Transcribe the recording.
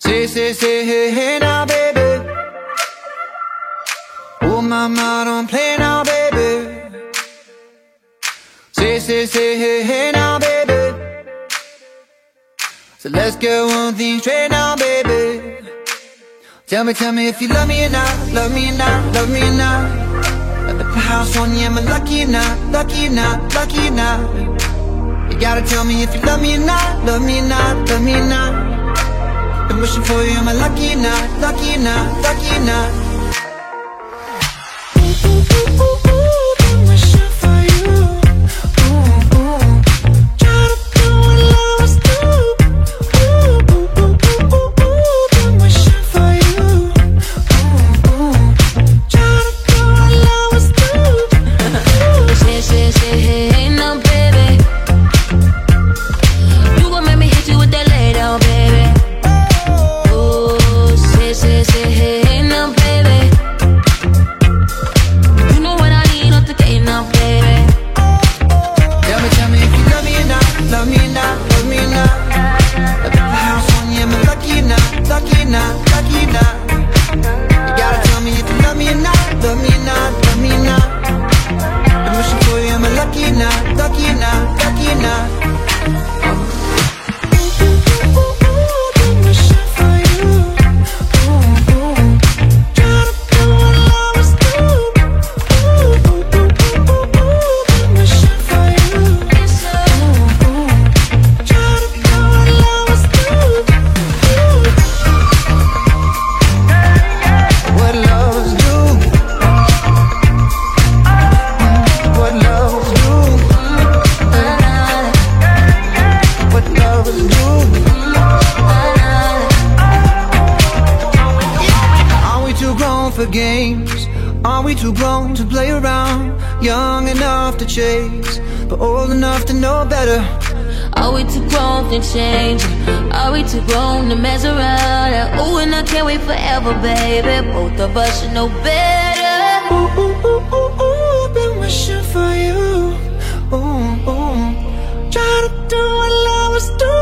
Say, say, say, hey, hey now, baby. Oh, mama, don't play now, baby. Say, say, say, hey, hey now, baby. So let's get one thing straight now, baby. Tell me, tell me if you love me or not, love me or not, love me or not. I put the house on you, am I lucky or not, lucky or not, lucky or not? You gotta tell me if you love me or not, love me or not, love me or not. Wishing for you, am lucky not, lucky not, lucky not? Ooh, ooh, ooh, ooh, ooh, or not, for games? Are we too grown to play around? Young enough to chase, but old enough to know better. Are we too grown to change? Are we too grown to mess around? Ooh, and I can't wait forever, baby. Both of us should know better. Ooh, ooh, ooh, ooh, ooh, I've been wishing for you. Ooh, ooh, try to do what I was doing.